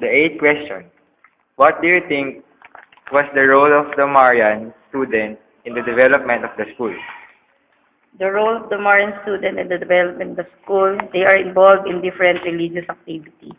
The eighth question. What do you think was the role of the Marian student in the development of the school? The role of the Marian student in the development of the school, they are involved in different religious activities.